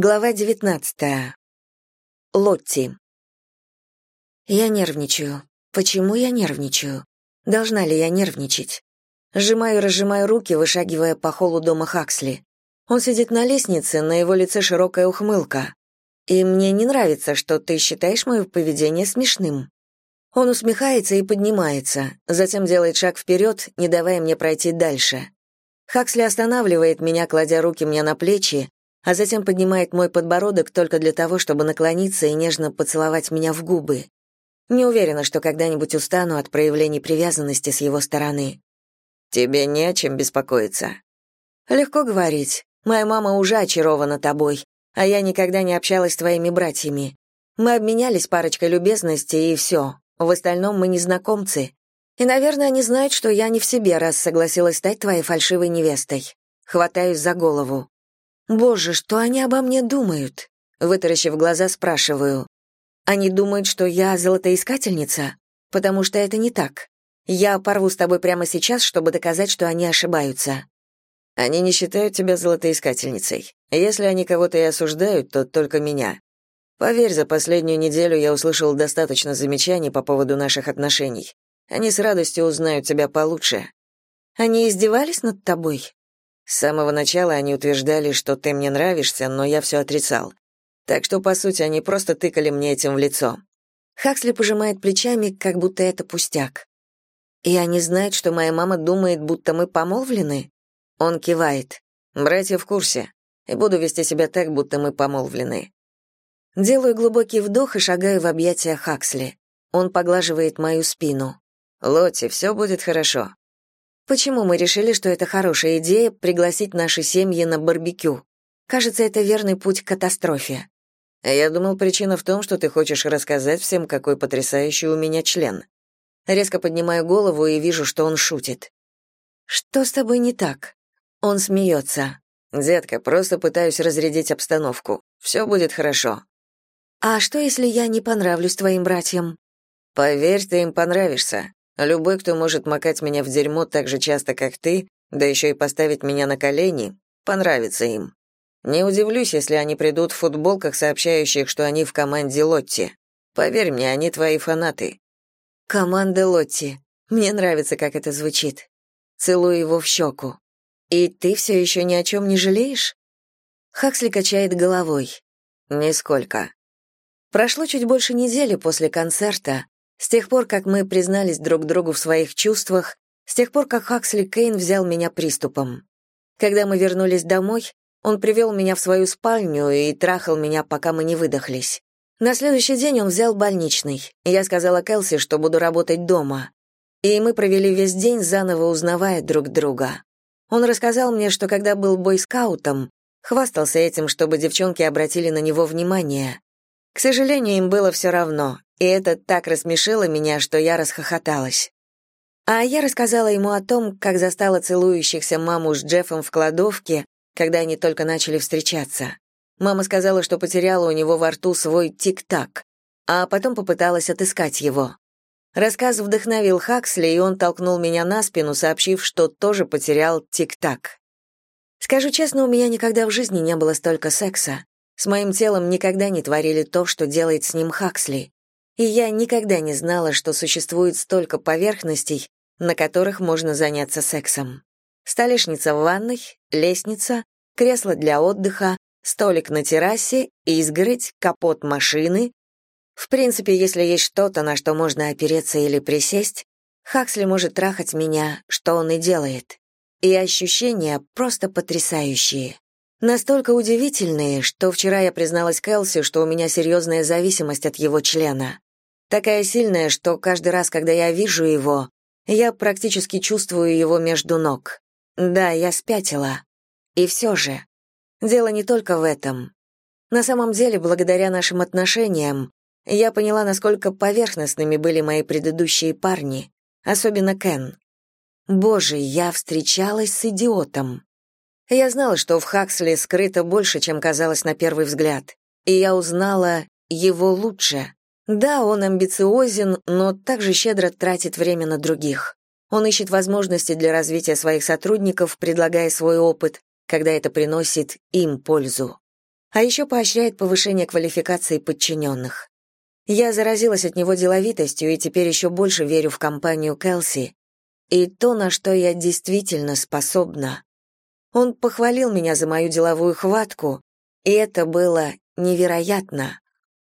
Глава 19. Лотти. Я нервничаю. Почему я нервничаю? Должна ли я нервничать? Сжимаю и разжимаю руки, вышагивая по холлу дома Хаксли. Он сидит на лестнице, на его лице широкая ухмылка. И мне не нравится, что ты считаешь мое поведение смешным. Он усмехается и поднимается, затем делает шаг вперед, не давая мне пройти дальше. Хаксли останавливает меня, кладя руки мне на плечи, а затем поднимает мой подбородок только для того, чтобы наклониться и нежно поцеловать меня в губы. Не уверена, что когда-нибудь устану от проявлений привязанности с его стороны. Тебе не о чем беспокоиться. Легко говорить. Моя мама уже очарована тобой, а я никогда не общалась с твоими братьями. Мы обменялись парочкой любезностей, и все. В остальном мы незнакомцы. И, наверное, они знают, что я не в себе, раз согласилась стать твоей фальшивой невестой. Хватаюсь за голову. Боже, что они обо мне думают? Вытаращив глаза, спрашиваю. Они думают, что я золотоискательница? Потому что это не так. Я порву с тобой прямо сейчас, чтобы доказать, что они ошибаются. Они не считают тебя золотоискательницей. Если они кого-то и осуждают, то только меня. Поверь, за последнюю неделю я услышал достаточно замечаний по поводу наших отношений. Они с радостью узнают тебя получше. Они издевались над тобой? С самого начала они утверждали, что ты мне нравишься, но я все отрицал. Так что, по сути, они просто тыкали мне этим в лицо. Хаксли пожимает плечами, как будто это пустяк. И они знают, что моя мама думает, будто мы помолвлены? Он кивает. Братья в курсе. И буду вести себя так, будто мы помолвлены. Делаю глубокий вдох и шагаю в объятия Хаксли. Он поглаживает мою спину. «Лотти, все будет хорошо. Почему мы решили, что это хорошая идея пригласить наши семьи на барбекю? Кажется, это верный путь к катастрофе. Я думал, причина в том, что ты хочешь рассказать всем, какой потрясающий у меня член. Резко поднимаю голову и вижу, что он шутит. Что с тобой не так? Он смеется. Детка, просто пытаюсь разрядить обстановку. Все будет хорошо. А что, если я не понравлюсь твоим братьям? Поверь, ты им понравишься. Любой, кто может макать меня в дерьмо так же часто, как ты, да еще и поставить меня на колени, понравится им. Не удивлюсь, если они придут в футболках, сообщающих, что они в команде Лотти. Поверь мне, они твои фанаты. Команда Лотти. Мне нравится, как это звучит. Целую его в щеку. И ты все еще ни о чем не жалеешь? Хаксли качает головой. Нисколько. Прошло чуть больше недели после концерта, с тех пор, как мы признались друг другу в своих чувствах, с тех пор, как Хаксли Кейн взял меня приступом. Когда мы вернулись домой, он привел меня в свою спальню и трахал меня, пока мы не выдохлись. На следующий день он взял больничный. Я сказала Кэлси, что буду работать дома. И мы провели весь день, заново узнавая друг друга. Он рассказал мне, что когда был бойскаутом, хвастался этим, чтобы девчонки обратили на него внимание. К сожалению, им было все равно, и это так рассмешило меня, что я расхохоталась. А я рассказала ему о том, как застала целующихся маму с Джеффом в кладовке, когда они только начали встречаться. Мама сказала, что потеряла у него во рту свой тик-так, а потом попыталась отыскать его. Рассказ вдохновил Хаксли, и он толкнул меня на спину, сообщив, что тоже потерял тик-так. Скажу честно, у меня никогда в жизни не было столько секса. С моим телом никогда не творили то, что делает с ним Хаксли и я никогда не знала, что существует столько поверхностей, на которых можно заняться сексом. Столешница в ванной, лестница, кресло для отдыха, столик на террасе, изгородь, капот машины. В принципе, если есть что-то, на что можно опереться или присесть, Хаксли может трахать меня, что он и делает. И ощущения просто потрясающие. Настолько удивительные, что вчера я призналась Кэлси, что у меня серьезная зависимость от его члена. Такая сильная, что каждый раз, когда я вижу его, я практически чувствую его между ног. Да, я спятила. И все же. Дело не только в этом. На самом деле, благодаря нашим отношениям, я поняла, насколько поверхностными были мои предыдущие парни, особенно Кен. Боже, я встречалась с идиотом. Я знала, что в Хаксли скрыто больше, чем казалось на первый взгляд, и я узнала его лучше. Да, он амбициозен, но также щедро тратит время на других. Он ищет возможности для развития своих сотрудников, предлагая свой опыт, когда это приносит им пользу. а еще поощряет повышение квалификации подчиненных. Я заразилась от него деловитостью и теперь еще больше верю в компанию Келси и то, на что я действительно способна. Он похвалил меня за мою деловую хватку, и это было невероятно.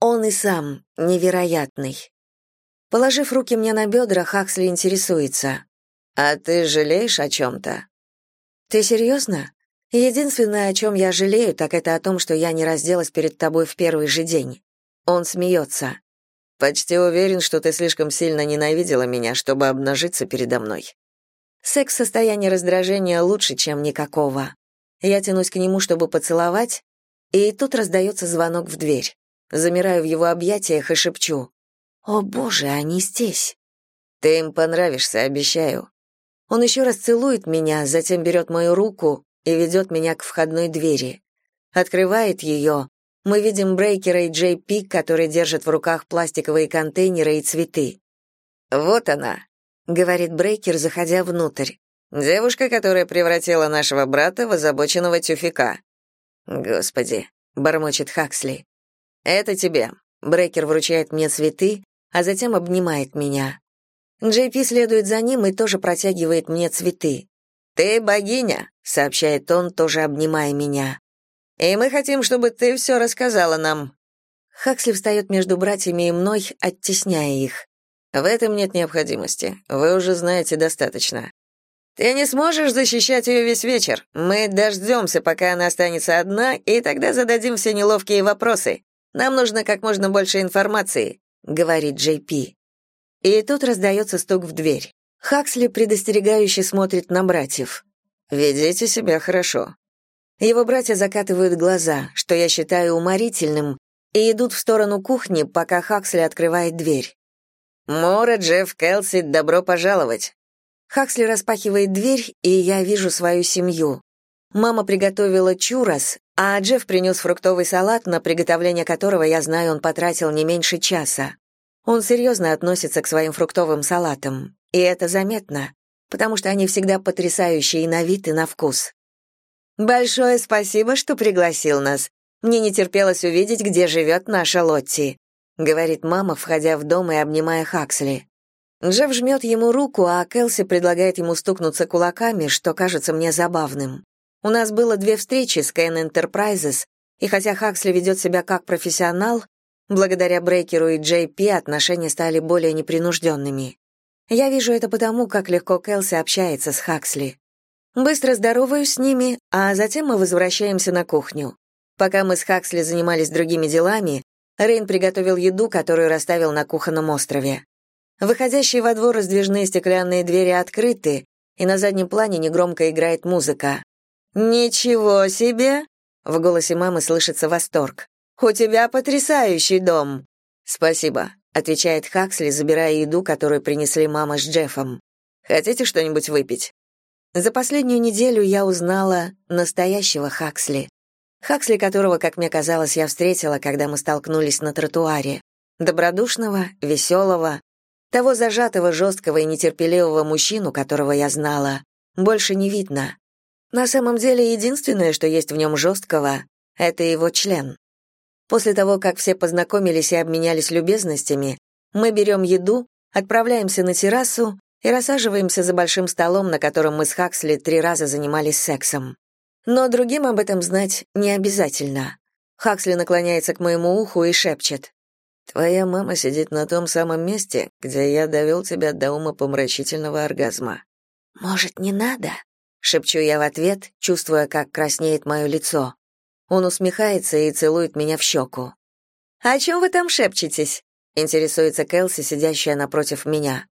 Он и сам невероятный. Положив руки мне на бедра, Хаксли интересуется. «А ты жалеешь о чем-то?» «Ты серьезно? Единственное, о чем я жалею, так это о том, что я не разделась перед тобой в первый же день». Он смеется. «Почти уверен, что ты слишком сильно ненавидела меня, чтобы обнажиться передо мной». Секс в состоянии раздражения лучше, чем никакого. Я тянусь к нему, чтобы поцеловать, и тут раздается звонок в дверь. Замираю в его объятиях и шепчу. «О, боже, они здесь!» «Ты им понравишься, обещаю». Он еще раз целует меня, затем берет мою руку и ведет меня к входной двери. Открывает ее. Мы видим Брейкера и Джей Пик, которые держат в руках пластиковые контейнеры и цветы. «Вот она», — говорит Брейкер, заходя внутрь. «Девушка, которая превратила нашего брата в озабоченного тюфика». «Господи», — бормочет Хаксли. «Это тебе». Брейкер вручает мне цветы, а затем обнимает меня. Джей следует за ним и тоже протягивает мне цветы. «Ты богиня», — сообщает он, тоже обнимая меня. «И мы хотим, чтобы ты все рассказала нам». Хаксли встает между братьями и мной, оттесняя их. «В этом нет необходимости. Вы уже знаете достаточно. Ты не сможешь защищать ее весь вечер. Мы дождемся, пока она останется одна, и тогда зададим все неловкие вопросы. Нам нужно как можно больше информации», — говорит Джей Пи. И тут раздается стук в дверь. Хаксли предостерегающе смотрит на братьев. «Ведите себя хорошо». Его братья закатывают глаза, что я считаю уморительным, и идут в сторону кухни, пока Хаксли открывает дверь. «Мора, Джефф, Келси, добро пожаловать!» Хаксли распахивает дверь, и я вижу свою семью. Мама приготовила чурас, а Джефф принес фруктовый салат, на приготовление которого, я знаю, он потратил не меньше часа. Он серьезно относится к своим фруктовым салатам, и это заметно, потому что они всегда потрясающие и на вид, и на вкус. «Большое спасибо, что пригласил нас. Мне не терпелось увидеть, где живет наша Лотти», говорит мама, входя в дом и обнимая Хаксли. Джефф жмет ему руку, а Келси предлагает ему стукнуться кулаками, что кажется мне забавным. У нас было две встречи с Кен Enterprises, и хотя Хаксли ведет себя как профессионал, Благодаря Брейкеру и Джей Пи отношения стали более непринужденными. Я вижу это потому, как легко Кэлси общается с Хаксли. Быстро здороваюсь с ними, а затем мы возвращаемся на кухню. Пока мы с Хаксли занимались другими делами, Рейн приготовил еду, которую расставил на кухонном острове. Выходящие во двор раздвижные стеклянные двери открыты, и на заднем плане негромко играет музыка. «Ничего себе!» — в голосе мамы слышится восторг. «У тебя потрясающий дом!» «Спасибо», — отвечает Хаксли, забирая еду, которую принесли мама с Джеффом. «Хотите что-нибудь выпить?» За последнюю неделю я узнала настоящего Хаксли. Хаксли, которого, как мне казалось, я встретила, когда мы столкнулись на тротуаре. Добродушного, веселого, того зажатого, жесткого и нетерпеливого мужчину, которого я знала, больше не видно. На самом деле, единственное, что есть в нем жесткого, это его член. После того, как все познакомились и обменялись любезностями, мы берем еду, отправляемся на террасу и рассаживаемся за большим столом, на котором мы с Хаксли три раза занимались сексом. Но другим об этом знать не обязательно. Хаксли наклоняется к моему уху и шепчет. «Твоя мама сидит на том самом месте, где я довел тебя до ума помрачительного оргазма». «Может, не надо?» — шепчу я в ответ, чувствуя, как краснеет мое лицо. Он усмехается и целует меня в щеку. «О чем вы там шепчетесь?» — интересуется Кэлси, сидящая напротив меня.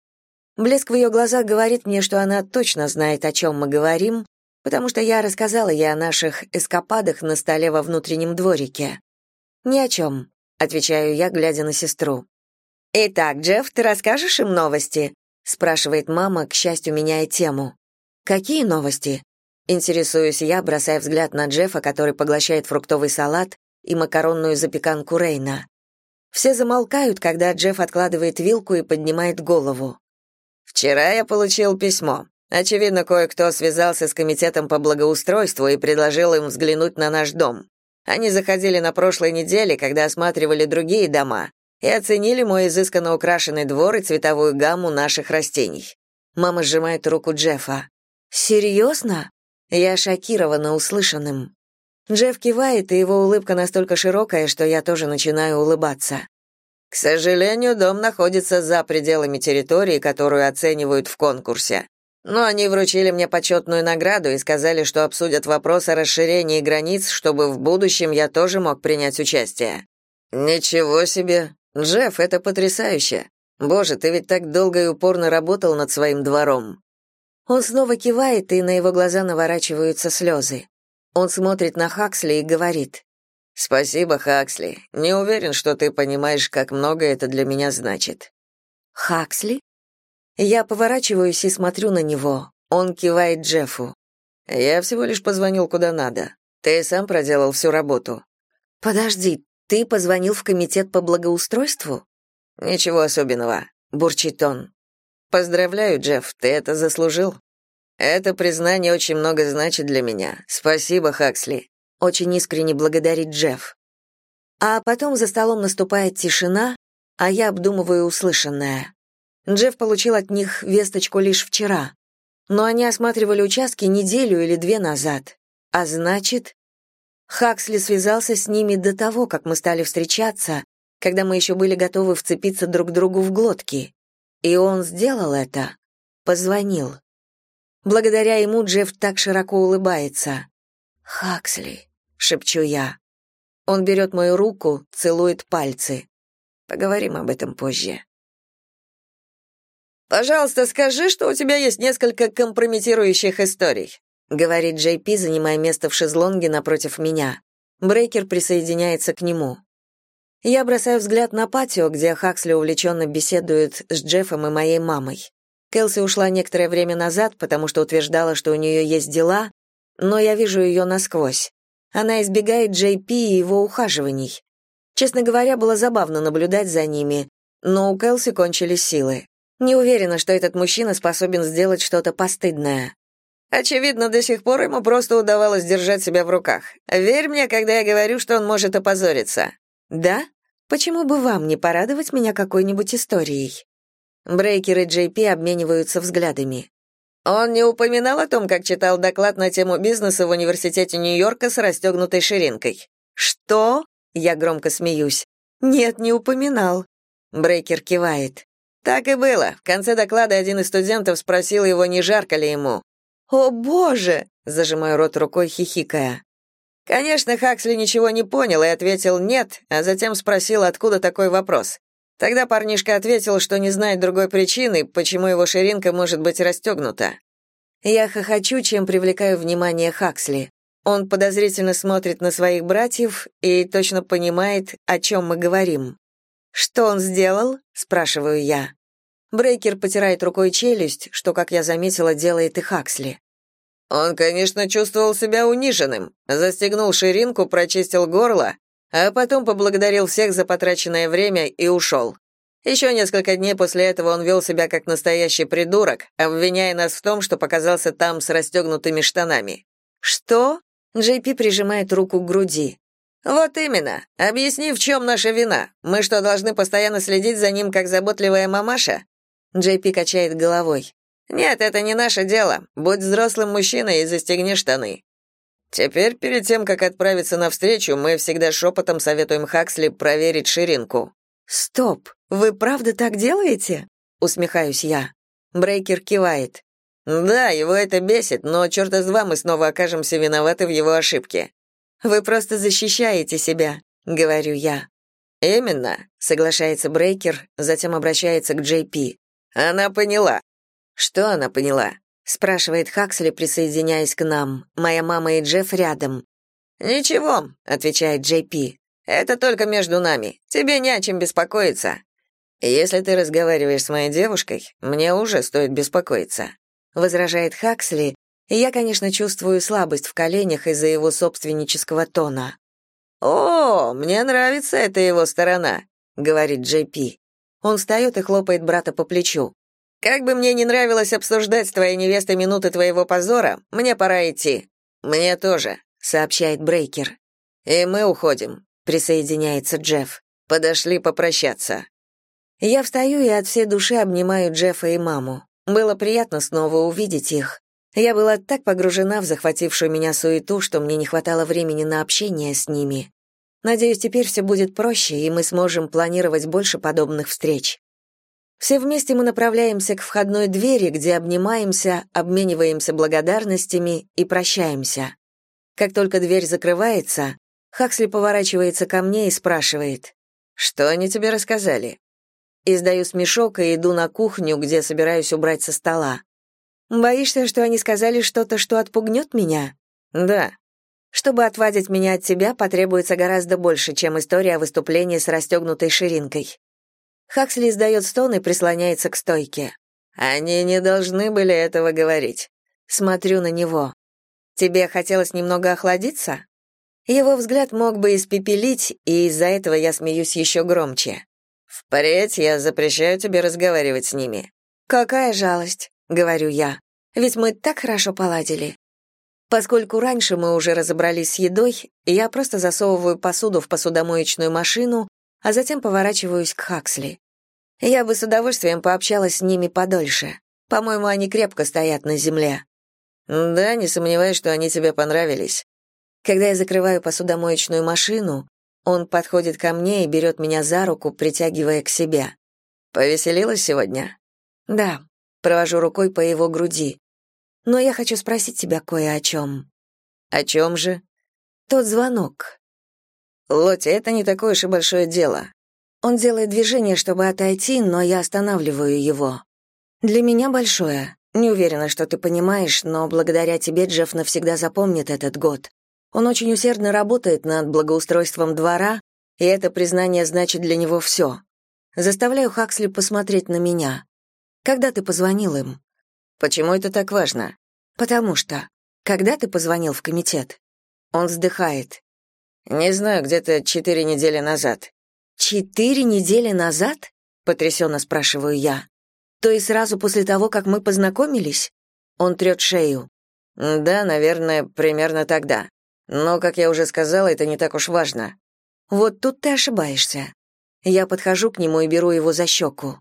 Блеск в ее глазах говорит мне, что она точно знает, о чем мы говорим, потому что я рассказала ей о наших эскападах на столе во внутреннем дворике. «Ни о чем», — отвечаю я, глядя на сестру. «Итак, Джефф, ты расскажешь им новости?» — спрашивает мама, к счастью, меняя тему. «Какие новости?» Интересуюсь я, бросая взгляд на Джеффа, который поглощает фруктовый салат и макаронную запеканку Рейна. Все замолкают, когда Джефф откладывает вилку и поднимает голову. «Вчера я получил письмо. Очевидно, кое-кто связался с комитетом по благоустройству и предложил им взглянуть на наш дом. Они заходили на прошлой неделе, когда осматривали другие дома, и оценили мой изысканно украшенный двор и цветовую гамму наших растений. Мама сжимает руку Джеффа. «Серьезно?» Я шокирована услышанным. Джефф кивает, и его улыбка настолько широкая, что я тоже начинаю улыбаться. К сожалению, дом находится за пределами территории, которую оценивают в конкурсе. Но они вручили мне почетную награду и сказали, что обсудят вопрос о расширении границ, чтобы в будущем я тоже мог принять участие. Ничего себе. Джефф, это потрясающе. Боже, ты ведь так долго и упорно работал над своим двором. Он снова кивает, и на его глаза наворачиваются слезы. Он смотрит на Хаксли и говорит: Спасибо, Хаксли. Не уверен, что ты понимаешь, как много это для меня значит. Хаксли? Я поворачиваюсь и смотрю на него. Он кивает Джеффу. Я всего лишь позвонил куда надо. Ты сам проделал всю работу. Подожди, ты позвонил в комитет по благоустройству? Ничего особенного, бурчит он. Поздравляю, Джефф, ты это заслужил. Это признание очень много значит для меня. Спасибо, Хаксли очень искренне благодарит Джефф. А потом за столом наступает тишина, а я обдумываю услышанное. Джефф получил от них весточку лишь вчера, но они осматривали участки неделю или две назад. А значит, Хаксли связался с ними до того, как мы стали встречаться, когда мы еще были готовы вцепиться друг другу в глотки. И он сделал это. Позвонил. Благодаря ему Джефф так широко улыбается. «Хаксли, шепчу я. Он берет мою руку, целует пальцы. Поговорим об этом позже. Пожалуйста, скажи, что у тебя есть несколько компрометирующих историй, говорит Джей Пи, занимая место в шезлонге напротив меня. Брейкер присоединяется к нему. Я бросаю взгляд на патио, где Хаксли увлеченно беседует с Джеффом и моей мамой. Келси ушла некоторое время назад, потому что утверждала, что у нее есть дела, но я вижу ее насквозь. Она избегает Джей Пи и его ухаживаний. Честно говоря, было забавно наблюдать за ними, но у Кэлси кончились силы. Не уверена, что этот мужчина способен сделать что-то постыдное. Очевидно, до сих пор ему просто удавалось держать себя в руках. Верь мне, когда я говорю, что он может опозориться. Да? Почему бы вам не порадовать меня какой-нибудь историей? Брейкер и Джей обмениваются взглядами. Он не упоминал о том, как читал доклад на тему бизнеса в университете Нью-Йорка с расстегнутой ширинкой. Что? Я громко смеюсь. Нет, не упоминал. Брейкер кивает. Так и было. В конце доклада один из студентов спросил его, не жарко ли ему. О, боже, зажимаю рот рукой, хихикая. Конечно, Хаксли ничего не понял и ответил нет, а затем спросил, откуда такой вопрос. Тогда парнишка ответил, что не знает другой причины, почему его ширинка может быть расстегнута. Я хохочу, чем привлекаю внимание Хаксли. Он подозрительно смотрит на своих братьев и точно понимает, о чем мы говорим. «Что он сделал?» — спрашиваю я. Брейкер потирает рукой челюсть, что, как я заметила, делает и Хаксли. Он, конечно, чувствовал себя униженным, застегнул ширинку, прочистил горло, а потом поблагодарил всех за потраченное время и ушел. Еще несколько дней после этого он вел себя как настоящий придурок, обвиняя нас в том, что показался там с расстегнутыми штанами. «Что?» Джей Пи прижимает руку к груди. «Вот именно. Объясни, в чем наша вина. Мы что, должны постоянно следить за ним, как заботливая мамаша?» Джей Пи качает головой. «Нет, это не наше дело. Будь взрослым мужчиной и застегни штаны. Теперь, перед тем, как отправиться на встречу, мы всегда шепотом советуем Хаксли проверить ширинку. Стоп, вы правда так делаете? усмехаюсь я. Брейкер кивает. Да, его это бесит, но черт из два мы снова окажемся виноваты в его ошибке. Вы просто защищаете себя, говорю я. Именно, соглашается Брейкер, затем обращается к Джей Пи. Она поняла. Что она поняла? спрашивает Хаксли, присоединяясь к нам. Моя мама и Джефф рядом. Ничего, отвечает Джей Пи. Это только между нами. Тебе не о чем беспокоиться. Если ты разговариваешь с моей девушкой, мне уже стоит беспокоиться, возражает Хаксли. И я, конечно, чувствую слабость в коленях из-за его собственнического тона. О, мне нравится эта его сторона, говорит Джей Пи. Он встает и хлопает брата по плечу. Как бы мне не нравилось обсуждать с твоей невестой минуты твоего позора, мне пора идти. Мне тоже, сообщает Брейкер. «И мы уходим», — присоединяется Джефф. «Подошли попрощаться». Я встаю и от всей души обнимаю Джеффа и маму. Было приятно снова увидеть их. Я была так погружена в захватившую меня суету, что мне не хватало времени на общение с ними. Надеюсь, теперь все будет проще, и мы сможем планировать больше подобных встреч. Все вместе мы направляемся к входной двери, где обнимаемся, обмениваемся благодарностями и прощаемся. Как только дверь закрывается, Хаксли поворачивается ко мне и спрашивает, «Что они тебе рассказали?» Издаю смешок и иду на кухню, где собираюсь убрать со стола. «Боишься, что они сказали что-то, что отпугнет меня?» «Да». «Чтобы отвадить меня от тебя, потребуется гораздо больше, чем история о выступлении с расстегнутой ширинкой». Хаксли издает стон и прислоняется к стойке. «Они не должны были этого говорить». Смотрю на него. «Тебе хотелось немного охладиться?» Его взгляд мог бы испепелить, и из-за этого я смеюсь еще громче. «Впредь я запрещаю тебе разговаривать с ними». «Какая жалость», — говорю я. «Ведь мы так хорошо поладили». Поскольку раньше мы уже разобрались с едой, я просто засовываю посуду в посудомоечную машину а затем поворачиваюсь к Хаксли. Я бы с удовольствием пообщалась с ними подольше. По-моему, они крепко стоят на земле. Да, не сомневаюсь, что они тебе понравились. Когда я закрываю посудомоечную машину, он подходит ко мне и берет меня за руку, притягивая к себе. Повеселилась сегодня? Да, провожу рукой по его груди. Но я хочу спросить тебя кое о чем. О чем же? Тот звонок. Лотти, это не такое уж и большое дело. Он делает движение, чтобы отойти, но я останавливаю его. Для меня большое. Не уверена, что ты понимаешь, но благодаря тебе Джефф навсегда запомнит этот год. Он очень усердно работает над благоустройством двора, и это признание значит для него все. Заставляю Хаксли посмотреть на меня. Когда ты позвонил им? Почему это так важно? Потому что. Когда ты позвонил в комитет? Он вздыхает. Не знаю, где-то четыре недели назад. Четыре недели назад? Потрясенно спрашиваю я. То есть сразу после того, как мы познакомились? Он трет шею. Да, наверное, примерно тогда. Но, как я уже сказала, это не так уж важно. Вот тут ты ошибаешься. Я подхожу к нему и беру его за щеку.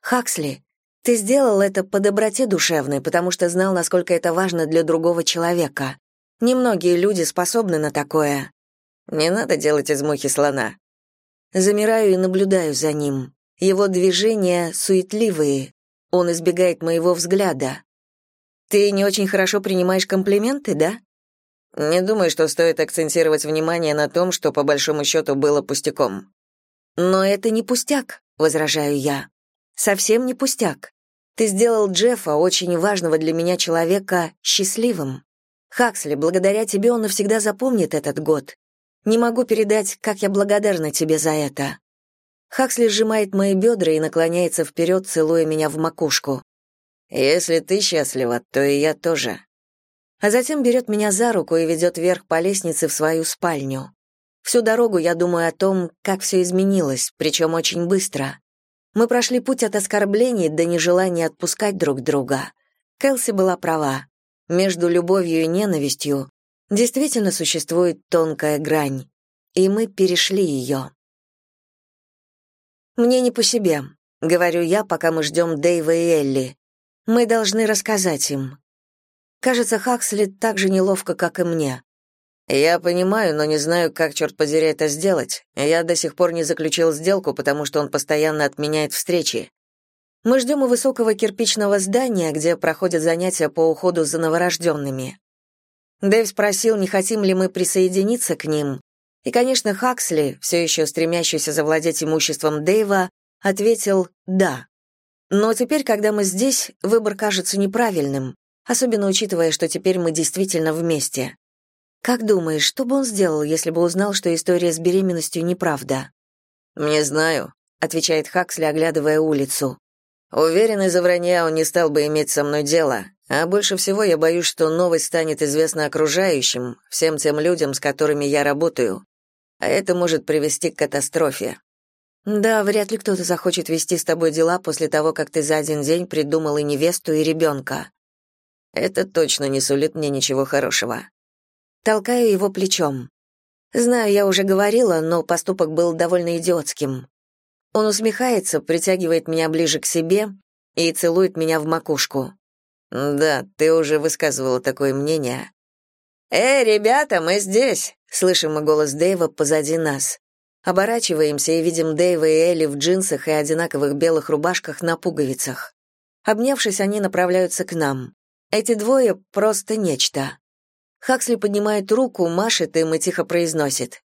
Хаксли, ты сделал это по доброте душевной, потому что знал, насколько это важно для другого человека. Немногие люди способны на такое. Не надо делать из мухи слона. Замираю и наблюдаю за ним. Его движения суетливые. Он избегает моего взгляда. Ты не очень хорошо принимаешь комплименты, да? Не думаю, что стоит акцентировать внимание на том, что по большому счету было пустяком. Но это не пустяк, возражаю я. Совсем не пустяк. Ты сделал Джеффа, очень важного для меня человека, счастливым. Хаксли, благодаря тебе он навсегда запомнит этот год. Не могу передать, как я благодарна тебе за это. Хаксли сжимает мои бедра и наклоняется вперед, целуя меня в макушку. Если ты счастлива, то и я тоже. А затем берет меня за руку и ведет вверх по лестнице в свою спальню. Всю дорогу я думаю о том, как все изменилось, причем очень быстро. Мы прошли путь от оскорблений до нежелания отпускать друг друга. Кэлси была права. Между любовью и ненавистью Действительно существует тонкая грань, и мы перешли ее. «Мне не по себе», — говорю я, пока мы ждем Дэйва и Элли. «Мы должны рассказать им». Кажется, Хаксли так же неловко, как и мне. «Я понимаю, но не знаю, как, черт подери, это сделать. Я до сих пор не заключил сделку, потому что он постоянно отменяет встречи. Мы ждем у высокого кирпичного здания, где проходят занятия по уходу за новорожденными. Дэйв спросил, не хотим ли мы присоединиться к ним. И, конечно, Хаксли, все еще стремящийся завладеть имуществом Дэйва, ответил «да». Но теперь, когда мы здесь, выбор кажется неправильным, особенно учитывая, что теперь мы действительно вместе. Как думаешь, что бы он сделал, если бы узнал, что история с беременностью неправда? «Не знаю», — отвечает Хаксли, оглядывая улицу. «Уверен, из-за вранья он не стал бы иметь со мной дело, а больше всего я боюсь, что новость станет известна окружающим, всем тем людям, с которыми я работаю. А это может привести к катастрофе. Да, вряд ли кто-то захочет вести с тобой дела после того, как ты за один день придумал и невесту, и ребенка. Это точно не сулит мне ничего хорошего. Толкаю его плечом. Знаю, я уже говорила, но поступок был довольно идиотским. Он усмехается, притягивает меня ближе к себе и целует меня в макушку. «Да, ты уже высказывала такое мнение». «Эй, ребята, мы здесь!» — слышим мы голос Дэйва позади нас. Оборачиваемся и видим Дэйва и Элли в джинсах и одинаковых белых рубашках на пуговицах. Обнявшись, они направляются к нам. Эти двое — просто нечто. Хаксли поднимает руку, машет им и тихо произносит.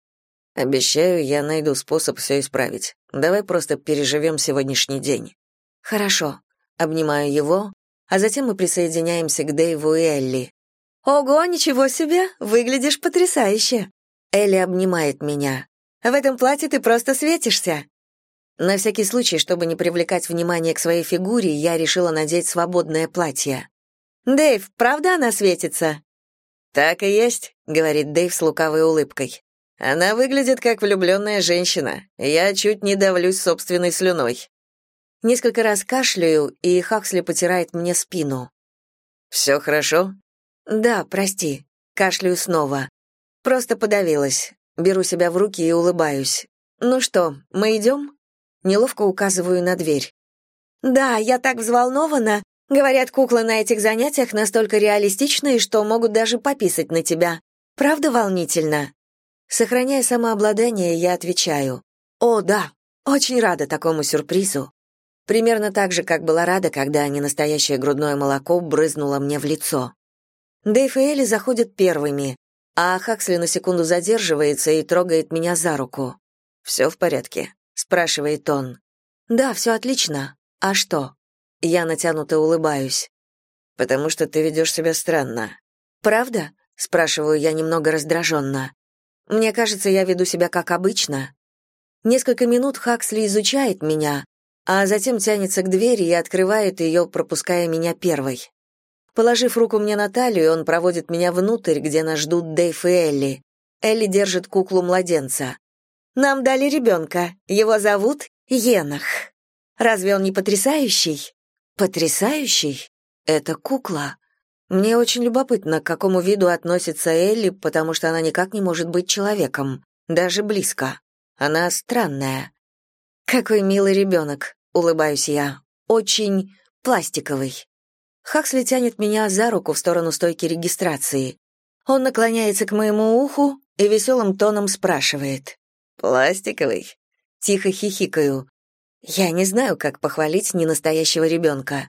«Обещаю, я найду способ все исправить. Давай просто переживем сегодняшний день». «Хорошо». Обнимаю его, а затем мы присоединяемся к Дэйву и Элли. «Ого, ничего себе! Выглядишь потрясающе!» Элли обнимает меня. В этом платье ты просто светишься». На всякий случай, чтобы не привлекать внимание к своей фигуре, я решила надеть свободное платье. «Дэйв, правда она светится?» «Так и есть», — говорит Дэйв с лукавой улыбкой. «Она выглядит как влюбленная женщина. Я чуть не давлюсь собственной слюной». Несколько раз кашляю, и Хаксли потирает мне спину. «Все хорошо?» «Да, прости». Кашляю снова. Просто подавилась. Беру себя в руки и улыбаюсь. «Ну что, мы идем?» Неловко указываю на дверь. «Да, я так взволнована. Говорят, куклы на этих занятиях настолько реалистичные, что могут даже пописать на тебя. Правда волнительно?» Сохраняя самообладание, я отвечаю. «О, да, очень рада такому сюрпризу». Примерно так же, как была рада, когда ненастоящее грудное молоко брызнуло мне в лицо. Дэйв и Элли заходят первыми, а Хаксли на секунду задерживается и трогает меня за руку. «Все в порядке?» — спрашивает он. «Да, все отлично. А что?» Я натянуто улыбаюсь. «Потому что ты ведешь себя странно». «Правда?» — спрашиваю я немного раздраженно. «Мне кажется, я веду себя как обычно». Несколько минут Хаксли изучает меня, а затем тянется к двери и открывает ее, пропуская меня первой. Положив руку мне на талию, он проводит меня внутрь, где нас ждут Дэйв и Элли. Элли держит куклу-младенца. «Нам дали ребенка. Его зовут Енах. Разве он не потрясающий?» «Потрясающий? Это кукла. Мне очень любопытно, к какому виду относится Элли, потому что она никак не может быть человеком, даже близко. Она странная». «Какой милый ребенок», — улыбаюсь я. «Очень пластиковый». Хаксли тянет меня за руку в сторону стойки регистрации. Он наклоняется к моему уху и веселым тоном спрашивает. «Пластиковый?» Тихо хихикаю. Я не знаю, как похвалить ненастоящего ребенка.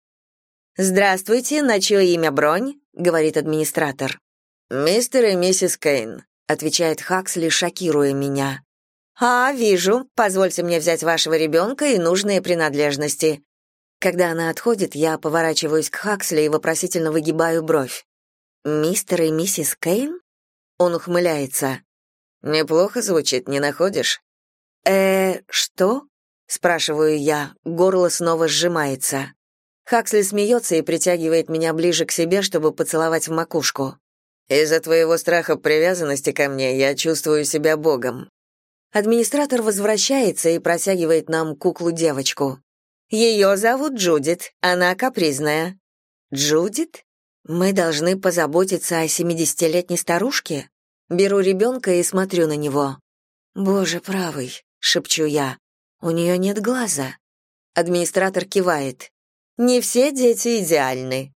«Здравствуйте, на чье имя бронь?» — говорит администратор. «Мистер и миссис Кейн», — отвечает Хаксли, шокируя меня. «А, вижу. Позвольте мне взять вашего ребенка и нужные принадлежности. Когда она отходит, я поворачиваюсь к Хаксли и вопросительно выгибаю бровь. «Мистер и миссис Кейн?» Он ухмыляется. «Неплохо звучит, не находишь?» «Э, что?» — спрашиваю я, горло снова сжимается. Хаксли смеется и притягивает меня ближе к себе, чтобы поцеловать в макушку. «Из-за твоего страха привязанности ко мне я чувствую себя богом». Администратор возвращается и протягивает нам куклу-девочку. Ее зовут Джудит, она капризная». «Джудит? Мы должны позаботиться о семидесятилетней старушке?» Беру ребенка и смотрю на него. «Боже правый», — шепчу я, — «у нее нет глаза». Администратор кивает. «Не все дети идеальны».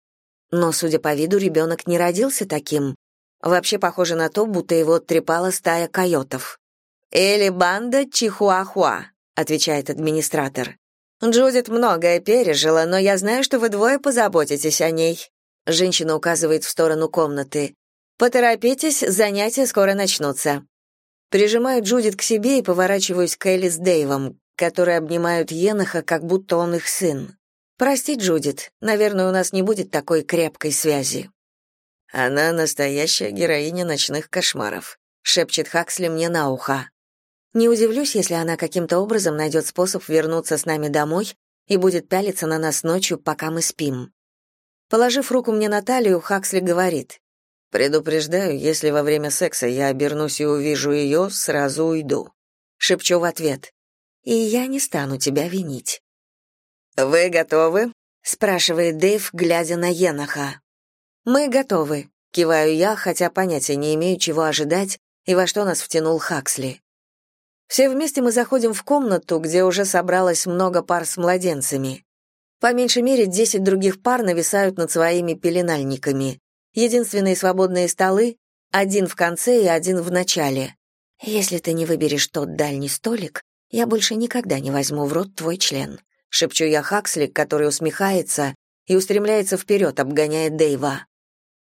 Но, судя по виду, ребенок не родился таким. Вообще похоже на то, будто его трепала стая койотов. «Или банда Чихуахуа», — отвечает администратор. Джудит многое пережила, но я знаю, что вы двое позаботитесь о ней. Женщина указывает в сторону комнаты. Поторопитесь, занятия скоро начнутся. Прижимаю Джудит к себе и поворачиваюсь к Элли с Дэйвом, которые обнимают Еноха, как будто он их сын. Прости, Джудит, наверное, у нас не будет такой крепкой связи. Она настоящая героиня ночных кошмаров, шепчет Хаксли мне на ухо. Не удивлюсь, если она каким-то образом найдет способ вернуться с нами домой и будет пялиться на нас ночью, пока мы спим. Положив руку мне на талию, Хаксли говорит. «Предупреждаю, если во время секса я обернусь и увижу ее, сразу уйду». Шепчу в ответ. «И я не стану тебя винить». «Вы готовы?» — спрашивает Дэйв, глядя на Еноха. «Мы готовы», — киваю я, хотя понятия не имею, чего ожидать, и во что нас втянул Хаксли. Все вместе мы заходим в комнату, где уже собралось много пар с младенцами. По меньшей мере, десять других пар нависают над своими пеленальниками. Единственные свободные столы — один в конце и один в начале. «Если ты не выберешь тот дальний столик, я больше никогда не возьму в рот твой член», — шепчу я Хаксли, который усмехается и устремляется вперед, обгоняя Дэйва.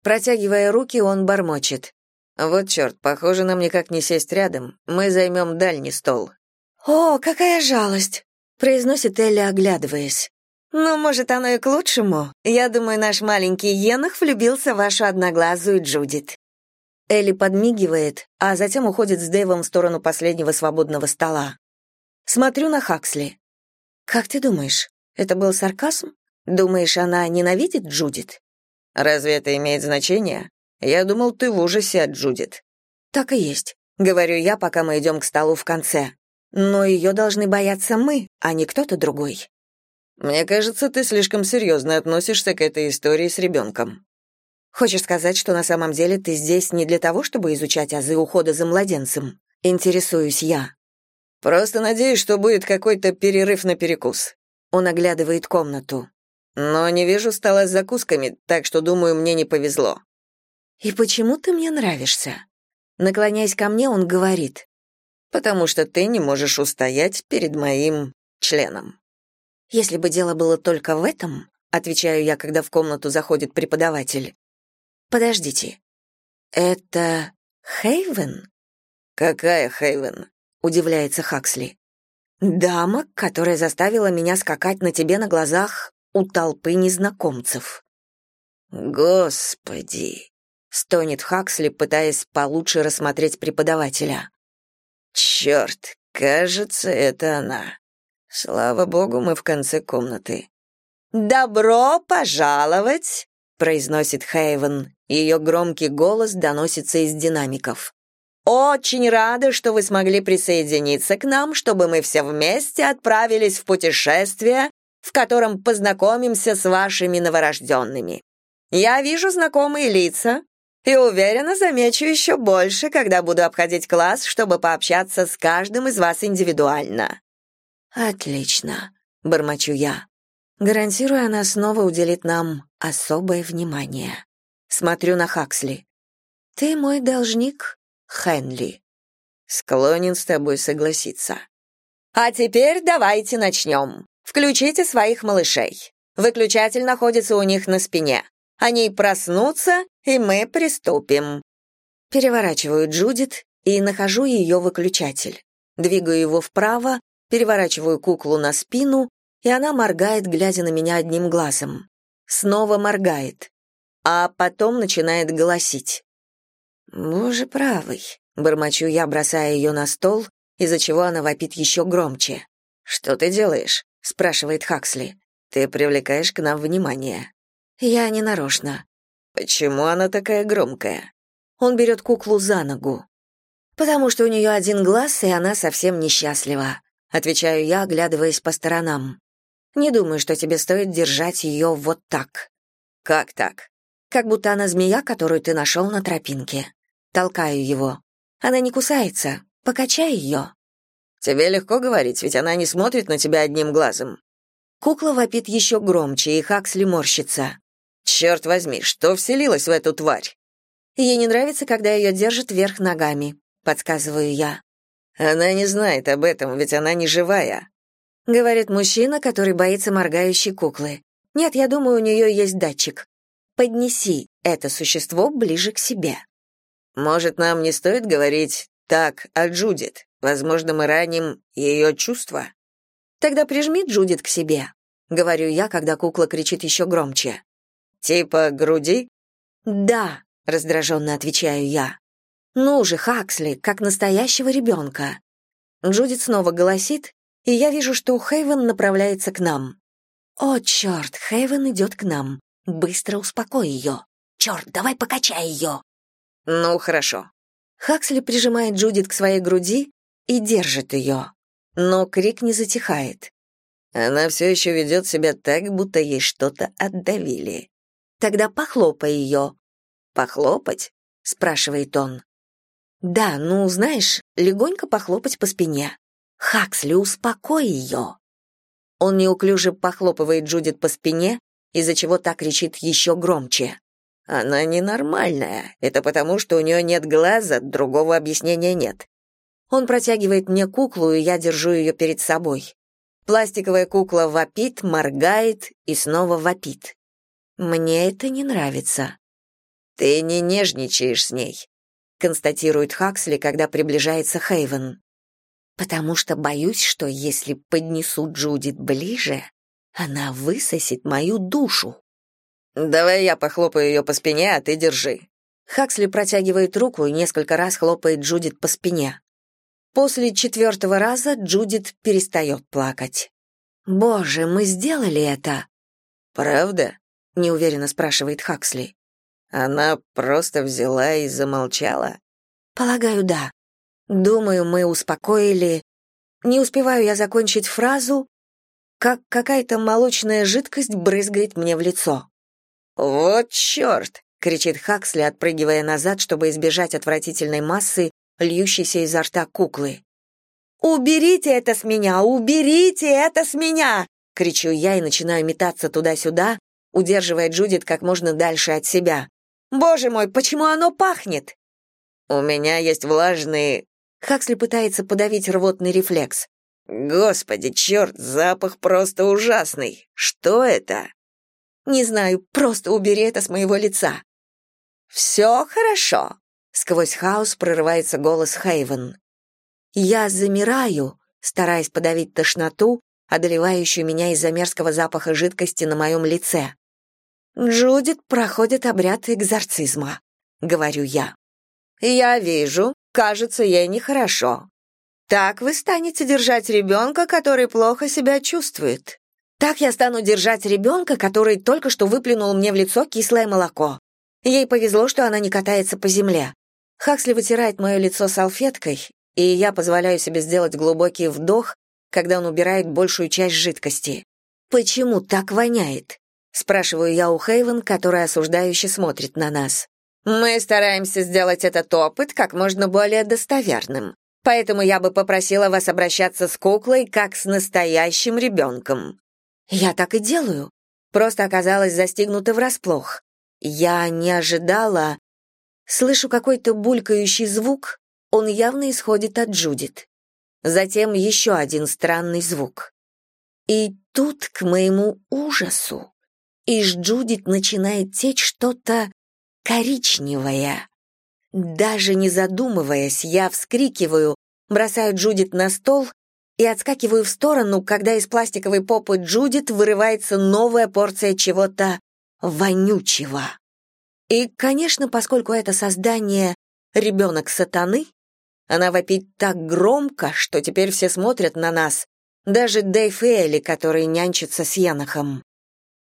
Протягивая руки, он бормочет. «Вот черт, похоже, нам никак не сесть рядом. Мы займем дальний стол». «О, какая жалость!» — произносит Элли, оглядываясь. «Ну, может, оно и к лучшему. Я думаю, наш маленький Енах влюбился в вашу одноглазую Джудит». Элли подмигивает, а затем уходит с Дэйвом в сторону последнего свободного стола. Смотрю на Хаксли. «Как ты думаешь, это был сарказм? Думаешь, она ненавидит Джудит?» «Разве это имеет значение? Я думал, ты в ужасе от Джудит». «Так и есть», — говорю я, пока мы идем к столу в конце. «Но ее должны бояться мы, а не кто-то другой». Мне кажется, ты слишком серьезно относишься к этой истории с ребенком». Хочешь сказать, что на самом деле ты здесь не для того, чтобы изучать азы ухода за младенцем? Интересуюсь я. Просто надеюсь, что будет какой-то перерыв на перекус. Он оглядывает комнату. Но не вижу стола с закусками, так что думаю, мне не повезло. И почему ты мне нравишься? Наклоняясь ко мне, он говорит: потому что ты не можешь устоять перед моим членом. Если бы дело было только в этом, отвечаю я, когда в комнату заходит преподаватель. Подождите. Это Хейвен? Какая Хейвен? Удивляется Хаксли. Дама, которая заставила меня скакать на тебе на глазах у толпы незнакомцев. Господи, стонет Хаксли, пытаясь получше рассмотреть преподавателя. Черт, кажется, это она. Слава богу, мы в конце комнаты. «Добро пожаловать!» — произносит Хейвен. Ее громкий голос доносится из динамиков. «Очень рада, что вы смогли присоединиться к нам, чтобы мы все вместе отправились в путешествие, в котором познакомимся с вашими новорожденными. Я вижу знакомые лица и уверена, замечу еще больше, когда буду обходить класс, чтобы пообщаться с каждым из вас индивидуально. «Отлично», — бормочу я. Гарантирую, она снова уделит нам особое внимание. Смотрю на Хаксли. «Ты мой должник, Хенли». Склонен с тобой согласиться. «А теперь давайте начнем. Включите своих малышей. Выключатель находится у них на спине. Они проснутся, и мы приступим». Переворачиваю Джудит и нахожу ее выключатель. Двигаю его вправо, переворачиваю куклу на спину, и она моргает, глядя на меня одним глазом. Снова моргает. А потом начинает голосить. «Боже правый», — бормочу я, бросая ее на стол, из-за чего она вопит еще громче. «Что ты делаешь?» — спрашивает Хаксли. «Ты привлекаешь к нам внимание». «Я не нарочно». «Почему она такая громкая?» Он берет куклу за ногу. «Потому что у нее один глаз, и она совсем несчастлива отвечаю я, оглядываясь по сторонам. Не думаю, что тебе стоит держать ее вот так. Как так? Как будто она змея, которую ты нашел на тропинке. Толкаю его. Она не кусается. Покачай ее. Тебе легко говорить, ведь она не смотрит на тебя одним глазом. Кукла вопит еще громче, и Хаксли морщится. Черт возьми, что вселилось в эту тварь? Ей не нравится, когда ее держат вверх ногами, подсказываю я. Она не знает об этом, ведь она не живая. Говорит мужчина, который боится моргающей куклы. Нет, я думаю, у нее есть датчик. Поднеси это существо ближе к себе. Может, нам не стоит говорить так о Джудит? Возможно, мы раним ее чувства. Тогда прижми Джудит к себе, говорю я, когда кукла кричит еще громче. Типа груди? Да, раздраженно отвечаю я. «Ну же, Хаксли, как настоящего ребенка!» Джудит снова голосит, и я вижу, что Хейвен направляется к нам. «О, черт, Хейвен идет к нам. Быстро успокой ее. Черт, давай покачай ее!» «Ну, хорошо». Хаксли прижимает Джудит к своей груди и держит ее. Но крик не затихает. Она все еще ведет себя так, будто ей что-то отдавили. «Тогда похлопай ее». «Похлопать?» — спрашивает он. Да, ну, знаешь, легонько похлопать по спине. Хаксли, успокой ее. Он неуклюже похлопывает Джудит по спине, из-за чего та кричит еще громче. Она ненормальная. Это потому, что у нее нет глаза, другого объяснения нет. Он протягивает мне куклу, и я держу ее перед собой. Пластиковая кукла вопит, моргает и снова вопит. Мне это не нравится. Ты не нежничаешь с ней, констатирует Хаксли, когда приближается Хейвен. Потому что боюсь, что если поднесу Джудит ближе, она высосет мою душу. Давай я похлопаю ее по спине, а ты держи. Хаксли протягивает руку и несколько раз хлопает Джудит по спине. После четвертого раза Джудит перестает плакать. «Боже, мы сделали это!» «Правда?» — неуверенно спрашивает Хаксли. «Она просто взяла и замолчала?» «Полагаю, да. Думаю, мы успокоили...» Не успеваю я закончить фразу, как какая-то молочная жидкость брызгает мне в лицо. «Вот черт!» — кричит Хаксли, отпрыгивая назад, чтобы избежать отвратительной массы, льющейся изо рта куклы. «Уберите это с меня! Уберите это с меня!» — кричу я и начинаю метаться туда-сюда, удерживая Джудит как можно дальше от себя. «Боже мой, почему оно пахнет?» «У меня есть влажные...» Хаксли пытается подавить рвотный рефлекс. «Господи, черт, запах просто ужасный! Что это?» «Не знаю, просто убери это с моего лица». «Все хорошо», Сквозь хаос прорывается голос Хейвен. Я замираю, стараясь подавить тошноту, одолевающую меня из-за мерзкого запаха жидкости на моем лице. «Джудит проходит обряд экзорцизма», — говорю я. «Я вижу, кажется, ей нехорошо. Так вы станете держать ребенка, который плохо себя чувствует». «Так я стану держать ребенка, который только что выплюнул мне в лицо кислое молоко. Ей повезло, что она не катается по земле. Хаксли вытирает мое лицо салфеткой, и я позволяю себе сделать глубокий вдох, когда он убирает большую часть жидкости. «Почему так воняет?» — спрашиваю я у Хейвен, которая осуждающе смотрит на нас. «Мы стараемся сделать этот опыт как можно более достоверным, поэтому я бы попросила вас обращаться с куклой как с настоящим ребенком». «Я так и делаю. Просто оказалась застигнута врасплох. Я не ожидала...» Слышу какой-то булькающий звук, он явно исходит от Джудит. Затем еще один странный звук. И тут, к моему ужасу, из Джудит начинает течь что-то коричневое. Даже не задумываясь, я вскрикиваю, бросаю Джудит на стол и отскакиваю в сторону, когда из пластиковой попы Джудит вырывается новая порция чего-то вонючего. И, конечно, поскольку это создание — ребенок сатаны, она вопит так громко, что теперь все смотрят на нас, даже Дэйв и Элли, который нянчится с Янахом.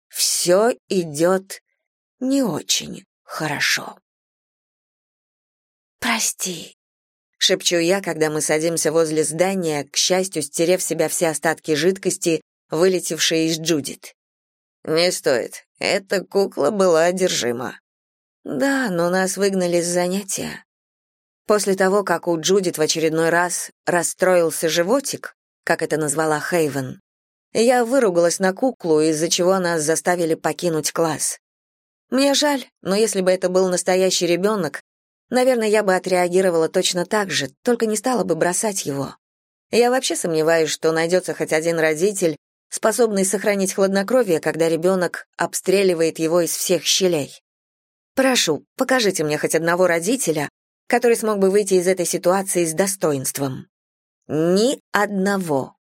Все идет не очень хорошо. «Прости», — шепчу я, когда мы садимся возле здания, к счастью, стерев себя все остатки жидкости, вылетевшие из Джудит. «Не стоит. Эта кукла была одержима», да, но нас выгнали с занятия. После того, как у Джудит в очередной раз расстроился животик, как это назвала Хейвен, я выругалась на куклу, из-за чего нас заставили покинуть класс. Мне жаль, но если бы это был настоящий ребенок, наверное, я бы отреагировала точно так же, только не стала бы бросать его. Я вообще сомневаюсь, что найдется хоть один родитель, способный сохранить хладнокровие, когда ребенок обстреливает его из всех щелей. Прошу, покажите мне хоть одного родителя, который смог бы выйти из этой ситуации с достоинством. Ни одного.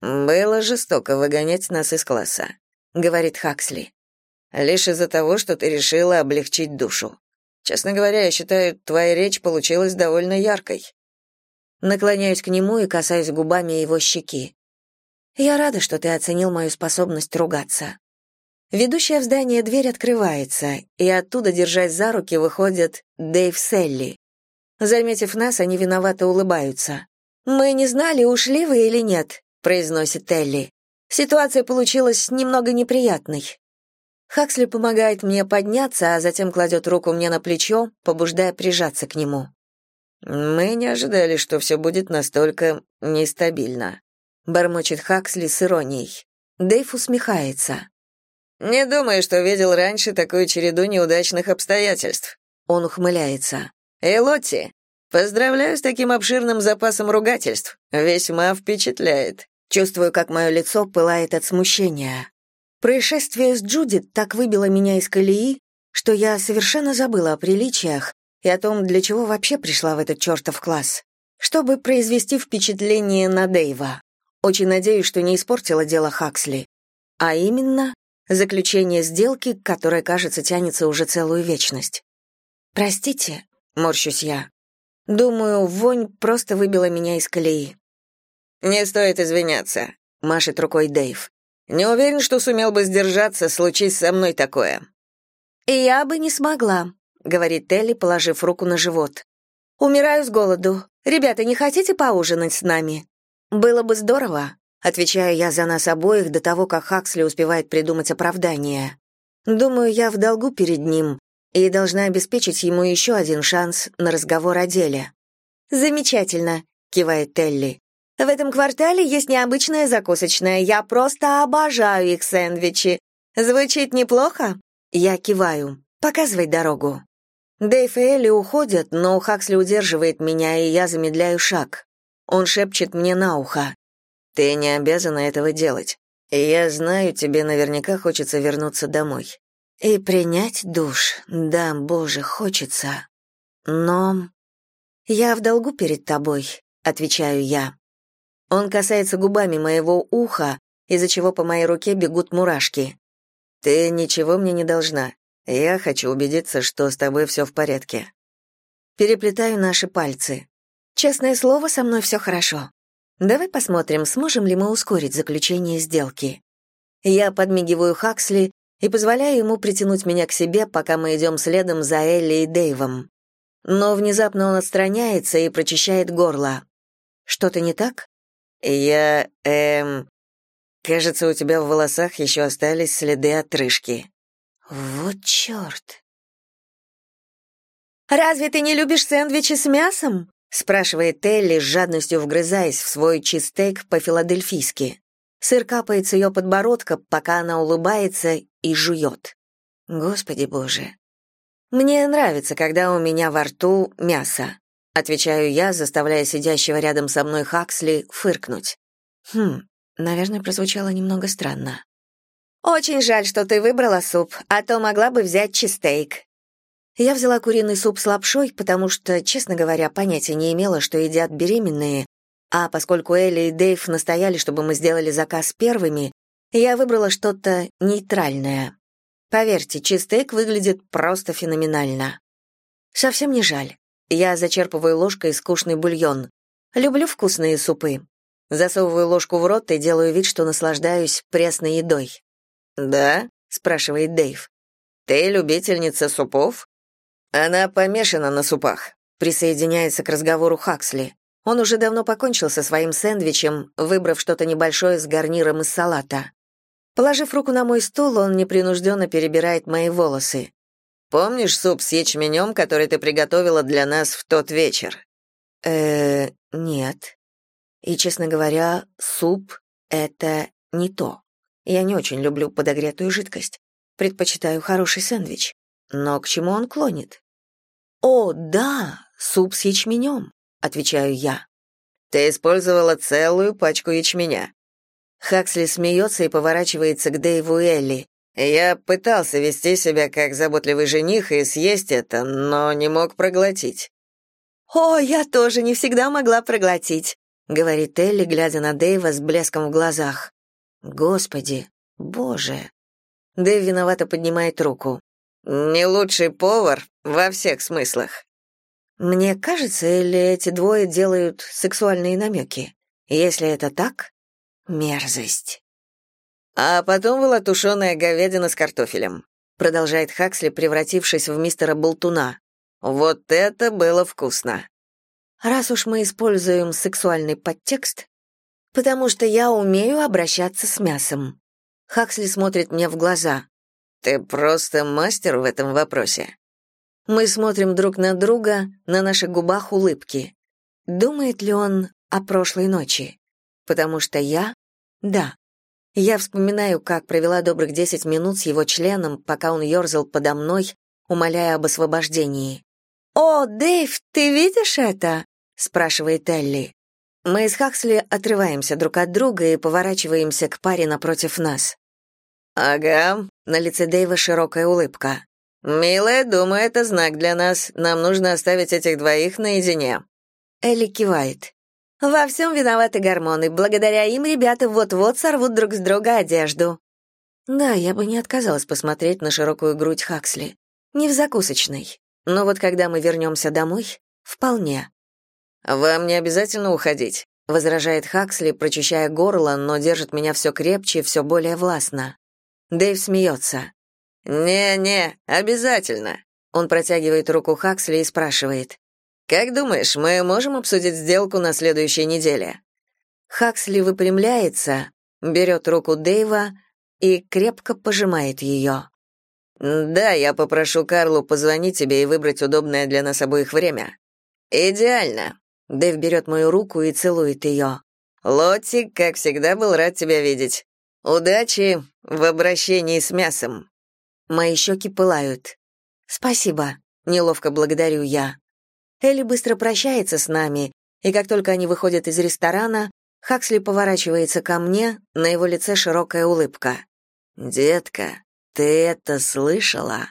Было жестоко выгонять нас из класса, говорит Хаксли. Лишь из-за того, что ты решила облегчить душу. Честно говоря, я считаю, твоя речь получилась довольно яркой. Наклоняюсь к нему и касаюсь губами его щеки. Я рада, что ты оценил мою способность ругаться. Ведущая в здание дверь открывается, и оттуда, держась за руки, выходят Дэйв Селли. Заметив нас, они виновато улыбаются. «Мы не знали, ушли вы или нет», — произносит Элли. «Ситуация получилась немного неприятной». Хаксли помогает мне подняться, а затем кладет руку мне на плечо, побуждая прижаться к нему. Мы не ожидали, что все будет настолько нестабильно. Бормочет Хаксли с иронией. Дэйв усмехается. Не думаю, что видел раньше такую череду неудачных обстоятельств. Он ухмыляется. Эй, Лотти, поздравляю с таким обширным запасом ругательств. Весьма впечатляет. Чувствую, как мое лицо пылает от смущения. Происшествие с Джудит так выбило меня из колеи, что я совершенно забыла о приличиях и о том, для чего вообще пришла в этот чертов класс. Чтобы произвести впечатление на Дэйва. Очень надеюсь, что не испортила дело Хаксли. А именно, заключение сделки, которая, кажется, тянется уже целую вечность. «Простите», — морщусь я. «Думаю, вонь просто выбила меня из колеи». «Не стоит извиняться», — машет рукой Дэйв. «Не уверен, что сумел бы сдержаться, случись со мной такое». «Я бы не смогла», — говорит Телли, положив руку на живот. «Умираю с голоду. Ребята, не хотите поужинать с нами?» «Было бы здорово», — отвечаю я за нас обоих до того, как Хаксли успевает придумать оправдание. «Думаю, я в долгу перед ним и должна обеспечить ему еще один шанс на разговор о деле». «Замечательно», — кивает Телли. «В этом квартале есть необычная закусочная. Я просто обожаю их сэндвичи. Звучит неплохо?» Я киваю. «Показывай дорогу». Дэйв и Элли уходят, но Хаксли удерживает меня, и я замедляю шаг. Он шепчет мне на ухо. «Ты не обязана этого делать. Я знаю, тебе наверняка хочется вернуться домой». «И принять душ. Да, боже, хочется. Но...» «Я в долгу перед тобой», — отвечаю я. Он касается губами моего уха, из-за чего по моей руке бегут мурашки. «Ты ничего мне не должна. Я хочу убедиться, что с тобой все в порядке. Переплетаю наши пальцы. Честное слово, со мной все хорошо. Давай посмотрим, сможем ли мы ускорить заключение сделки. Я подмигиваю Хаксли и позволяю ему притянуть меня к себе, пока мы идем следом за Элли и Дэйвом. Но внезапно он отстраняется и прочищает горло. Что-то не так? Я, эм... Кажется, у тебя в волосах еще остались следы отрыжки. Вот черт. «Разве ты не любишь сэндвичи с мясом?» спрашивает Элли, с жадностью вгрызаясь в свой чизстейк по-филадельфийски. Сыр капает с ее подбородка, пока она улыбается и жует. Господи боже. Мне нравится, когда у меня во рту мясо. Отвечаю я, заставляя сидящего рядом со мной Хаксли фыркнуть. Хм, наверное, прозвучало немного странно. «Очень жаль, что ты выбрала суп, а то могла бы взять чизстейк». Я взяла куриный суп с лапшой, потому что, честно говоря, понятия не имела, что едят беременные, а поскольку Элли и Дэйв настояли, чтобы мы сделали заказ первыми, я выбрала что-то нейтральное. Поверьте, чизстейк выглядит просто феноменально. Совсем не жаль. Я зачерпываю ложкой скучный бульон. Люблю вкусные супы. Засовываю ложку в рот и делаю вид, что наслаждаюсь пресной едой. «Да?» — спрашивает Дэйв. «Ты любительница супов?» «Она помешана на супах», — присоединяется к разговору Хаксли. Он уже давно покончил со своим сэндвичем, выбрав что-то небольшое с гарниром из салата. Положив руку на мой стул, он непринужденно перебирает мои волосы. «Помнишь суп с ячменем, который ты приготовила для нас в тот вечер?» э нет. И, честно говоря, суп — это не то. Я не очень люблю подогретую жидкость. Предпочитаю хороший сэндвич. Но к чему он клонит? «О, да, суп с ячменем», — отвечаю я. «Ты использовала целую пачку ячменя». Хаксли смеется и поворачивается к Дэйву Элли. «Я пытался вести себя как заботливый жених и съесть это, но не мог проглотить». «О, я тоже не всегда могла проглотить», — говорит Элли, глядя на Дэйва с блеском в глазах. Господи, боже. Дэв виновато поднимает руку. Не лучший повар во всех смыслах. Мне кажется, или эти двое делают сексуальные намеки? Если это так, мерзость. А потом была тушеная говядина с картофелем, продолжает Хаксли, превратившись в мистера Болтуна. Вот это было вкусно. Раз уж мы используем сексуальный подтекст, потому что я умею обращаться с мясом. Хаксли смотрит мне в глаза. Ты просто мастер в этом вопросе. Мы смотрим друг на друга, на наших губах улыбки. Думает ли он о прошлой ночи? Потому что я — да. Я вспоминаю, как провела добрых десять минут с его членом, пока он ерзал подо мной, умоляя об освобождении. «О, Дэйв, ты видишь это?» — спрашивает Элли. Мы с Хаксли отрываемся друг от друга и поворачиваемся к паре напротив нас. «Ага», — на лице Дэйва широкая улыбка. «Милая, думаю, это знак для нас. Нам нужно оставить этих двоих наедине». Элли кивает. «Во всем виноваты гормоны. Благодаря им ребята вот-вот сорвут друг с друга одежду». Да, я бы не отказалась посмотреть на широкую грудь Хаксли. Не в закусочной. Но вот когда мы вернемся домой, вполне. «Вам не обязательно уходить», — возражает Хаксли, прочищая горло, но держит меня все крепче, все более властно. Дэйв смеется. «Не-не, обязательно». Он протягивает руку Хаксли и спрашивает. «Как думаешь, мы можем обсудить сделку на следующей неделе?» Хаксли выпрямляется, берет руку Дэйва и крепко пожимает ее. «Да, я попрошу Карлу позвонить тебе и выбрать удобное для нас обоих время». «Идеально». Дэв берет мою руку и целует ее. «Лотти, как всегда, был рад тебя видеть. Удачи в обращении с мясом». Мои щеки пылают. «Спасибо», — неловко благодарю я. Элли быстро прощается с нами, и как только они выходят из ресторана, Хаксли поворачивается ко мне, на его лице широкая улыбка. «Детка, ты это слышала?»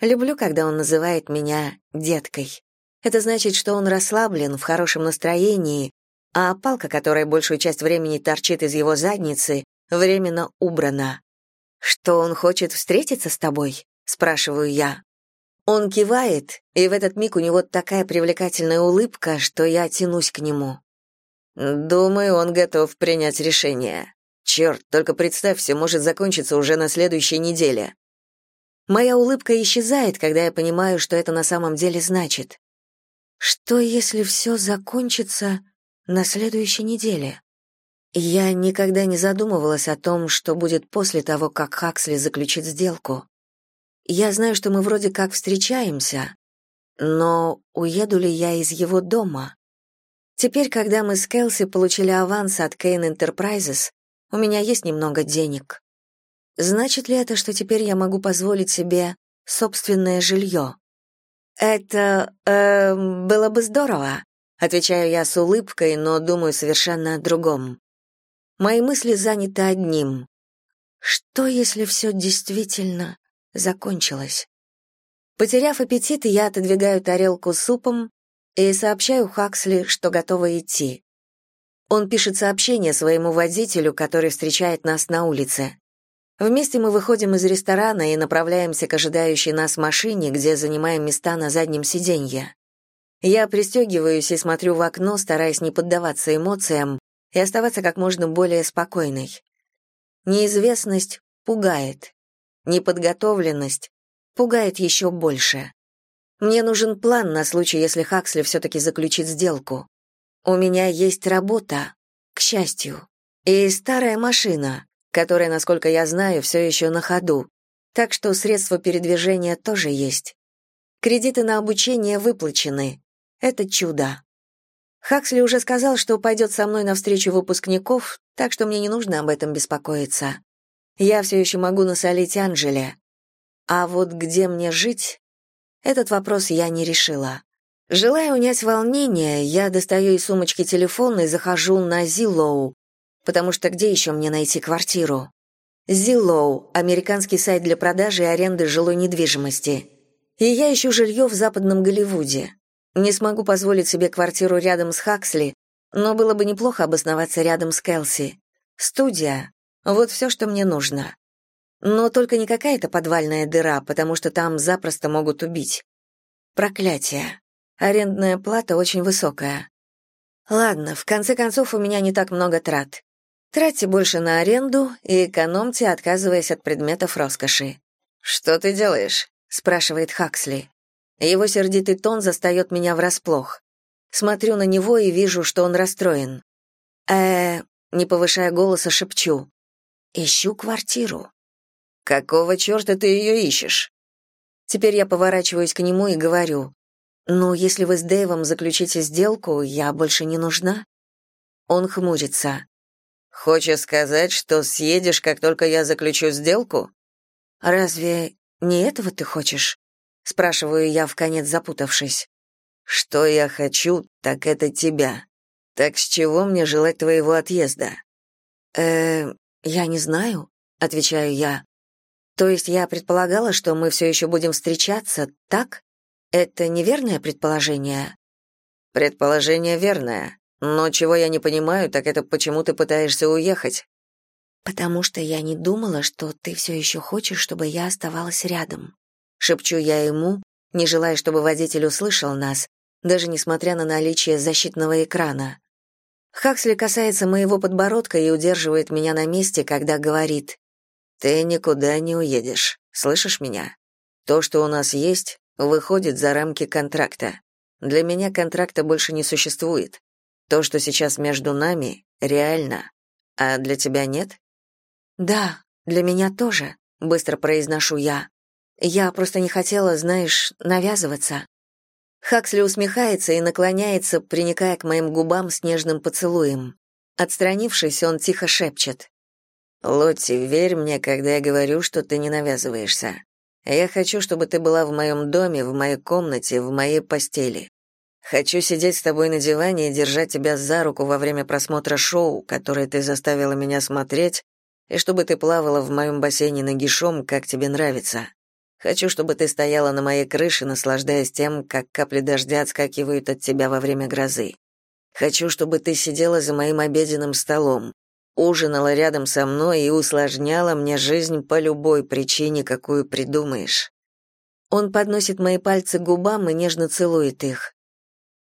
Люблю, когда он называет меня деткой. Это значит, что он расслаблен, в хорошем настроении, а палка, которая большую часть времени торчит из его задницы, временно убрана. «Что он хочет встретиться с тобой?» — спрашиваю я. Он кивает, и в этот миг у него такая привлекательная улыбка, что я тянусь к нему. «Думаю, он готов принять решение. Черт, только представь, все может закончиться уже на следующей неделе». Моя улыбка исчезает, когда я понимаю, что это на самом деле значит. Что, если все закончится на следующей неделе? Я никогда не задумывалась о том, что будет после того, как Хаксли заключит сделку. Я знаю, что мы вроде как встречаемся, но уеду ли я из его дома? Теперь, когда мы с Келси получили аванс от Kane Enterprises, у меня есть немного денег. Значит ли это, что теперь я могу позволить себе собственное жилье? Это э, было бы здорово, отвечаю я с улыбкой, но думаю совершенно о другом. Мои мысли заняты одним. Что, если все действительно закончилось. Потеряв аппетит, я отодвигаю тарелку с супом и сообщаю Хаксли, что готова идти. Он пишет сообщение своему водителю, который встречает нас на улице. Вместе мы выходим из ресторана и направляемся к ожидающей нас машине, где занимаем места на заднем сиденье. Я пристегиваюсь и смотрю в окно, стараясь не поддаваться эмоциям и оставаться как можно более спокойной. Неизвестность пугает. Неподготовленность пугает еще больше. Мне нужен план на случай, если Хаксли все-таки заключит сделку. У меня есть работа, к счастью, и старая машина, которая, насколько я знаю, все еще на ходу, так что средства передвижения тоже есть. Кредиты на обучение выплачены. Это чудо. Хаксли уже сказал, что пойдет со мной на встречу выпускников, так что мне не нужно об этом беспокоиться. Я все еще могу насолить Анжеле. А вот где мне жить? Этот вопрос я не решила. Желая унять волнение, я достаю из сумочки телефон и захожу на Zillow, потому что где еще мне найти квартиру? Zillow — американский сайт для продажи и аренды жилой недвижимости. И я ищу жилье в западном Голливуде. Не смогу позволить себе квартиру рядом с Хаксли, но было бы неплохо обосноваться рядом с Келси. Студия, вот все, что мне нужно. Но только не какая-то подвальная дыра, потому что там запросто могут убить. Проклятие. Арендная плата очень высокая. Ладно, в конце концов, у меня не так много трат. Тратьте больше на аренду и экономьте, отказываясь от предметов роскоши. «Что ты делаешь?» — спрашивает Хаксли. Его сердитый тон застает меня врасплох. Смотрю на него и вижу, что он расстроен. э не повышая голоса, шепчу. Ищу квартиру. Какого черта ты ее ищешь? Теперь я поворачиваюсь к нему и говорю, «Ну, если вы с Дэйвом заключите сделку, я больше не нужна?» Он хмурится. «Хочешь сказать, что съедешь, как только я заключу сделку?» «Разве не этого ты хочешь?» спрашиваю я, вконец запутавшись. «Что я хочу, так это тебя. Так с чего мне желать твоего отъезда?» «Э, я не знаю», — отвечаю я. То есть я предполагала, что мы все еще будем встречаться, так? Это неверное предположение? Предположение верное. Но чего я не понимаю, так это почему ты пытаешься уехать? Потому что я не думала, что ты все еще хочешь, чтобы я оставалась рядом. Шепчу я ему, не желая, чтобы водитель услышал нас, даже несмотря на наличие защитного экрана. Хаксли касается моего подбородка и удерживает меня на месте, когда говорит ты никуда не уедешь. Слышишь меня? То, что у нас есть, выходит за рамки контракта. Для меня контракта больше не существует. То, что сейчас между нами, реально. А для тебя нет? Да, для меня тоже, быстро произношу я. Я просто не хотела, знаешь, навязываться. Хаксли усмехается и наклоняется, приникая к моим губам с нежным поцелуем. Отстранившись, он тихо шепчет: Лотти, верь мне, когда я говорю, что ты не навязываешься. Я хочу, чтобы ты была в моем доме, в моей комнате, в моей постели. Хочу сидеть с тобой на диване и держать тебя за руку во время просмотра шоу, которое ты заставила меня смотреть, и чтобы ты плавала в моем бассейне нагишом, как тебе нравится. Хочу, чтобы ты стояла на моей крыше, наслаждаясь тем, как капли дождя отскакивают от тебя во время грозы. Хочу, чтобы ты сидела за моим обеденным столом, ужинала рядом со мной и усложняла мне жизнь по любой причине, какую придумаешь. Он подносит мои пальцы к губам и нежно целует их.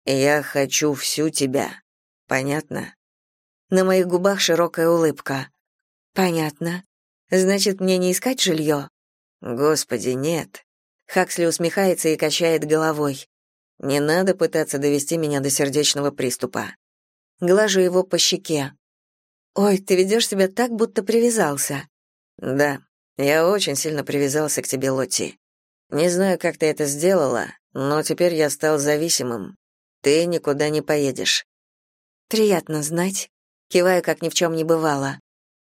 Я хочу всю тебя. Понятно? На моих губах широкая улыбка. Понятно. Значит, мне не искать жилье?» Господи, нет. Хаксли усмехается и качает головой. Не надо пытаться довести меня до сердечного приступа. Глажу его по щеке. Ой, ты ведешь себя так, будто привязался. Да, я очень сильно привязался к тебе, Лотти. Не знаю, как ты это сделала, но теперь я стал зависимым. Ты никуда не поедешь. Приятно знать. Киваю, как ни в чем не бывало.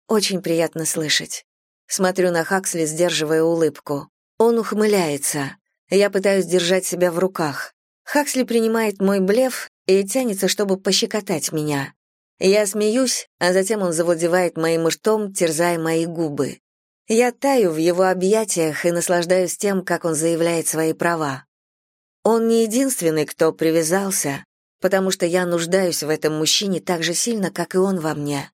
Очень приятно слышать. Смотрю на Хаксли, сдерживая улыбку. Он ухмыляется. Я пытаюсь держать себя в руках. Хаксли принимает мой блеф и тянется, чтобы пощекотать меня. Я смеюсь, а затем он завладевает моим ртом, терзая мои губы. Я таю в его объятиях и наслаждаюсь тем, как он заявляет свои права. Он не единственный, кто привязался, потому что я нуждаюсь в этом мужчине так же сильно, как и он во мне.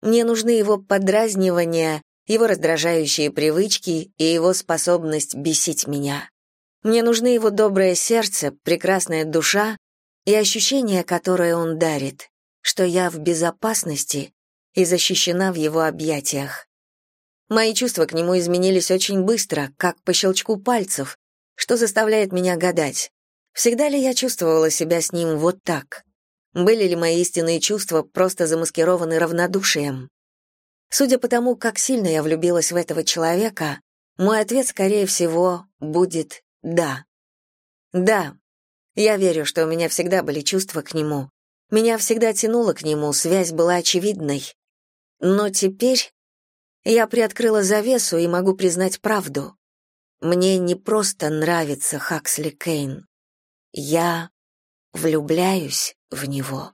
Мне нужны его подразнивания, его раздражающие привычки и его способность бесить меня. Мне нужны его доброе сердце, прекрасная душа и ощущение, которое он дарит что я в безопасности и защищена в его объятиях. Мои чувства к нему изменились очень быстро, как по щелчку пальцев, что заставляет меня гадать, всегда ли я чувствовала себя с ним вот так? Были ли мои истинные чувства просто замаскированы равнодушием? Судя по тому, как сильно я влюбилась в этого человека, мой ответ, скорее всего, будет «да». Да, я верю, что у меня всегда были чувства к нему, меня всегда тянуло к нему, связь была очевидной. Но теперь я приоткрыла завесу и могу признать правду. Мне не просто нравится Хаксли Кейн. Я влюбляюсь в него.